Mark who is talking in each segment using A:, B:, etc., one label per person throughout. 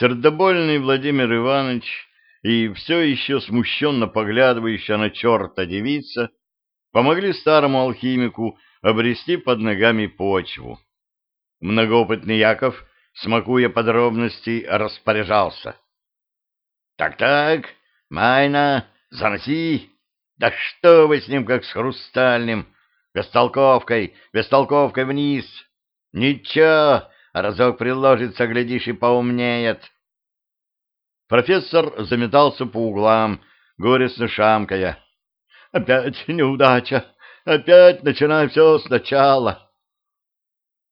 A: Сердобольный Владимир Иванович и все еще смущенно поглядывающая на черта девица помогли старому алхимику обрести под ногами почву. Многоопытный Яков, смакуя подробности, распоряжался. «Так-так, Майна, заноси! Да что вы с ним, как с хрустальным! Бестолковкой, бестолковкой вниз! Ничего, разок приложится, глядишь, и поумнеет!» Профессор заметался по углам, горестно шамкая. «Опять неудача! Опять начинаю все сначала!»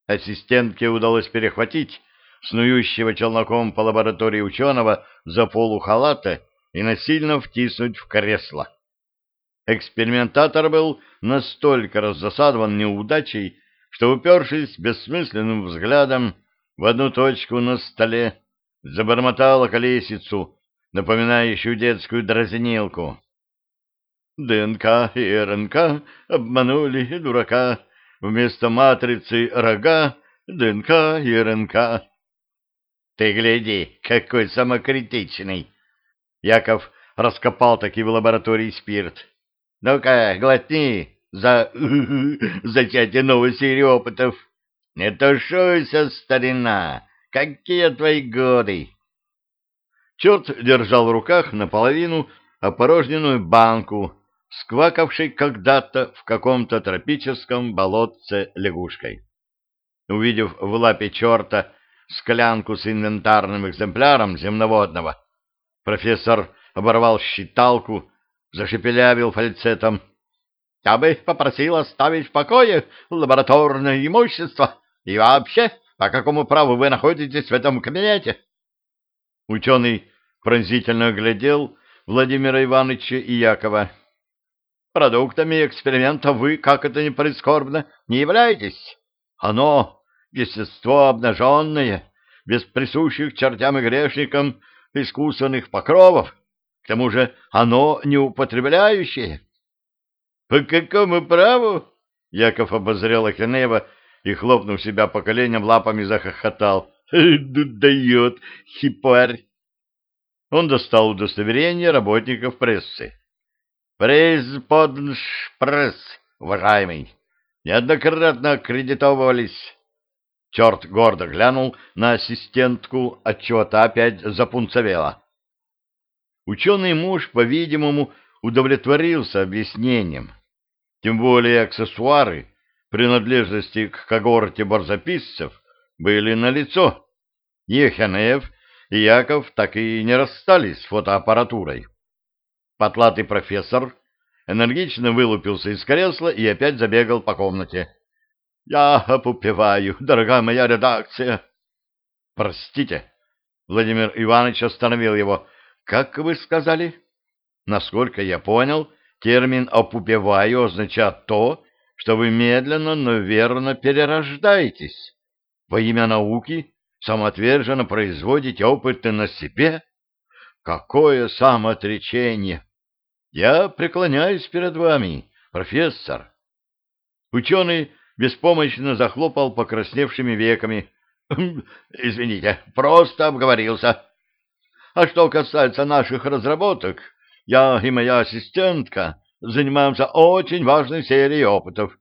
A: Ассистентке удалось перехватить снующего челноком по лаборатории ученого за полу халата и насильно втиснуть в кресло. Экспериментатор был настолько раззасадован неудачей, что, упершись бессмысленным взглядом в одну точку на столе, забормотала колесицу, напоминающую детскую дразнилку. ДНК и РНК обманули дурака, вместо матрицы рога ДНК и РНК. Ты гляди, какой самокритичный! Яков раскопал таки в лаборатории спирт. Ну-ка, глотни за зачатие новой серии опытов. Не тушуйся, старина, Какие твои годы? Черт держал в руках наполовину опорожненную банку, сквакавшей когда-то в каком-то тропическом болотце лягушкой. Увидев в лапе черта склянку с инвентарным экземпляром земноводного, профессор оборвал считалку, зашепелявил фальцетом. — Я бы попросил оставить в покое лабораторное имущество и вообще по какому праву вы находитесь в этом кабинете? Ученый пронзительно глядел Владимира Ивановича и Якова. Продуктами эксперимента вы, как это ни прискорбно, не являетесь. Оно — естество обнаженное, без присущих чертям и грешникам искусственных покровов. К тому же оно неупотребляющее. — По какому праву? — Яков обозрел Ахинеева и, хлопнув себя по коленям, лапами захохотал. «Дает, хипарь!» Он достал удостоверение работников прессы. «Пресс поднш пресс, уважаемый! Неоднократно аккредитовывались!» Черт гордо глянул на ассистентку, отчего-то опять запунцовела. Ученый муж, по-видимому, удовлетворился объяснением. Тем более аксессуары принадлежности к когорте барзаписцев были налицо. Еханеев и Яков так и не расстались с фотоаппаратурой. Потлатый профессор энергично вылупился из кресла и опять забегал по комнате. — Я опупеваю, дорогая моя редакция. — Простите, Владимир Иванович остановил его. — Как вы сказали? Насколько я понял, термин «опупеваю» означает то, что вы медленно, но верно перерождаетесь. Во имя науки самоотверженно производите опыты на себе? Какое самоотречение! Я преклоняюсь перед вами, профессор. Ученый беспомощно захлопал покрасневшими веками. Извините, просто обговорился. А что касается наших разработок, я и моя ассистентка занимаемся очень важной серией опытов.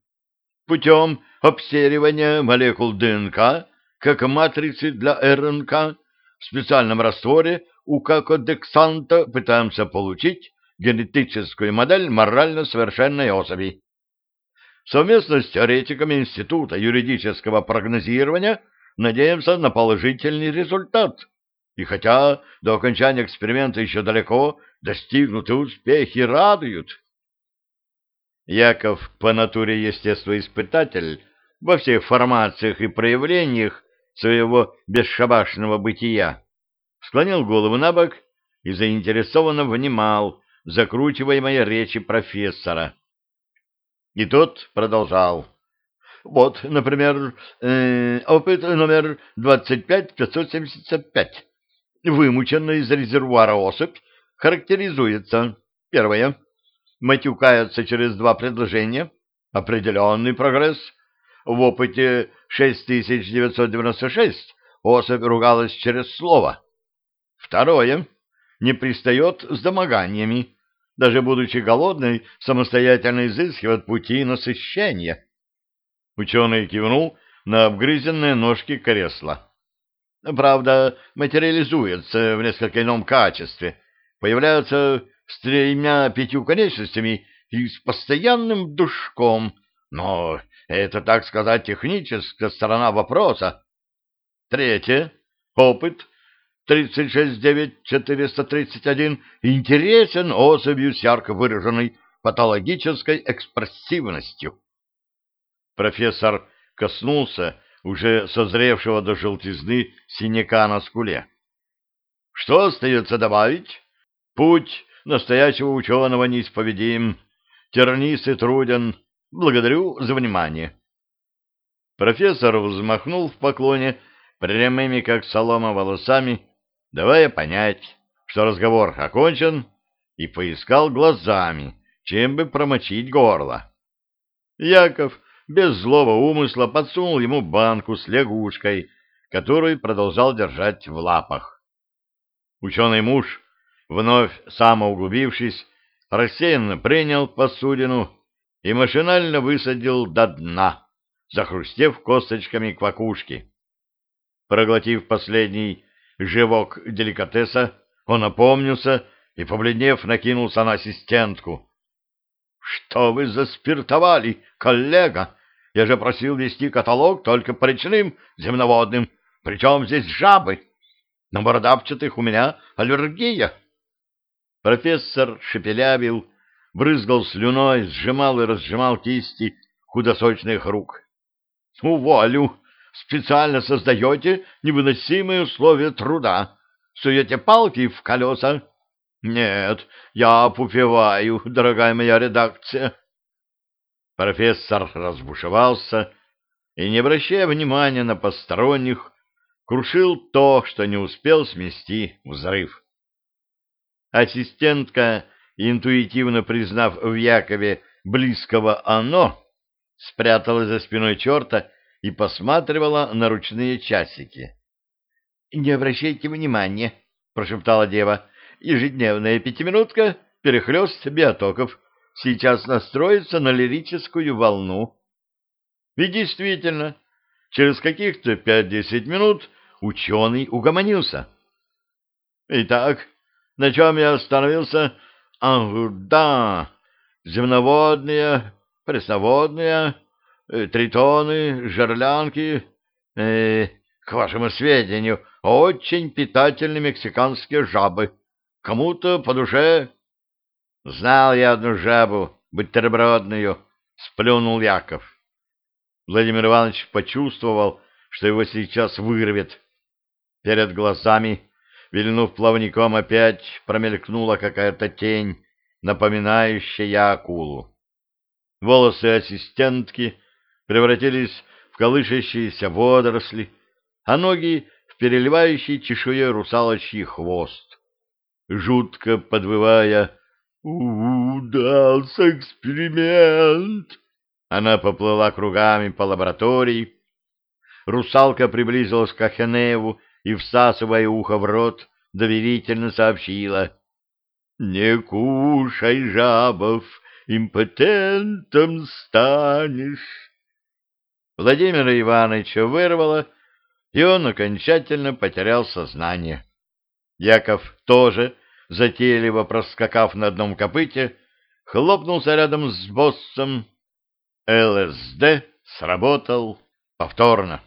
A: Путем обсеривания молекул ДНК, как матрицы для РНК, в специальном растворе у какодексанта пытаемся получить генетическую модель морально совершенной особи. Совместно с теоретиками Института юридического прогнозирования надеемся на положительный результат. И хотя до окончания эксперимента еще далеко, достигнутые успехи радуют. Яков по натуре естествоиспытатель во всех формациях и проявлениях своего бесшабашного бытия склонил голову на бок и заинтересованно внимал закручиваемой речи профессора. И тот продолжал. Вот, например, э, опыт номер 25575. Вымученная из резервуара особь характеризуется. Первое матюкается через два предложения. Определенный прогресс. В опыте 6996 особь ругалась через слово. Второе. Не пристает с домоганиями. Даже будучи голодной, самостоятельно изыскивает пути насыщения. Ученый кивнул на обгрызенные ножки кресла. Правда, материализуется в несколько ином качестве. Появляется с тремя-пятью конечностями и с постоянным душком. Но это, так сказать, техническая сторона вопроса. Третье. Опыт 369-431 интересен особью с ярко выраженной патологической экспрессивностью. Профессор коснулся уже созревшего до желтизны синяка на скуле. Что остается добавить? Путь настоящего ученого неисповедим, тернист и труден. Благодарю за внимание. Профессор взмахнул в поклоне прямыми, как солома, волосами, давая понять, что разговор окончен, и поискал глазами, чем бы промочить горло. Яков без злого умысла подсунул ему банку с лягушкой, которую продолжал держать в лапах. Ученый муж, вновь самоуглубившись, рассеянно принял посудину и машинально высадил до дна, захрустев косточками квакушки. Проглотив последний живок деликатеса, он опомнился и, побледнев, накинулся на ассистентку. — Что вы заспиртовали, коллега? Я же просил вести каталог только по речным земноводным. Причем здесь жабы? На бородавчатых у меня аллергия. Профессор шепелявил, брызгал слюной, сжимал и разжимал кисти худосочных рук. — Уволю! Специально создаете невыносимые условия труда. Суете палки в колеса. Нет, я пупеваю, дорогая моя редакция. Профессор разбушевался и, не обращая внимания на посторонних, крушил то, что не успел смести взрыв. Ассистентка, интуитивно признав в Якове близкого «оно», спрятала за спиной черта и посматривала на ручные часики. — Не обращайте внимания, — прошептала дева, — ежедневная пятиминутка, перехлест биотоков — сейчас настроится на лирическую волну. И действительно, через каких-то пять-десять минут ученый угомонился. Итак, на чем я остановился? Ах, да, земноводные, пресноводные, э, тритоны, жерлянки. Э, к вашему сведению, очень питательные мексиканские жабы. Кому-то по душе Знал я одну жабу, бутербродную, сплюнул Яков. Владимир Иванович почувствовал, что его сейчас вырвет. Перед глазами, вильнув плавником, опять промелькнула какая-то тень, напоминающая акулу. Волосы ассистентки превратились в колышащиеся водоросли, а ноги — в переливающий чешуей русалочий хвост. Жутко подвывая, «Удался эксперимент!» Она поплыла кругами по лаборатории. Русалка приблизилась к Ахеневу и, всасывая ухо в рот, доверительно сообщила. «Не кушай жабов, импотентом станешь!» Владимира Ивановича вырвало, и он окончательно потерял сознание. Яков тоже затейливо проскакав на одном копыте, хлопнулся рядом с боссом. ЛСД сработал повторно.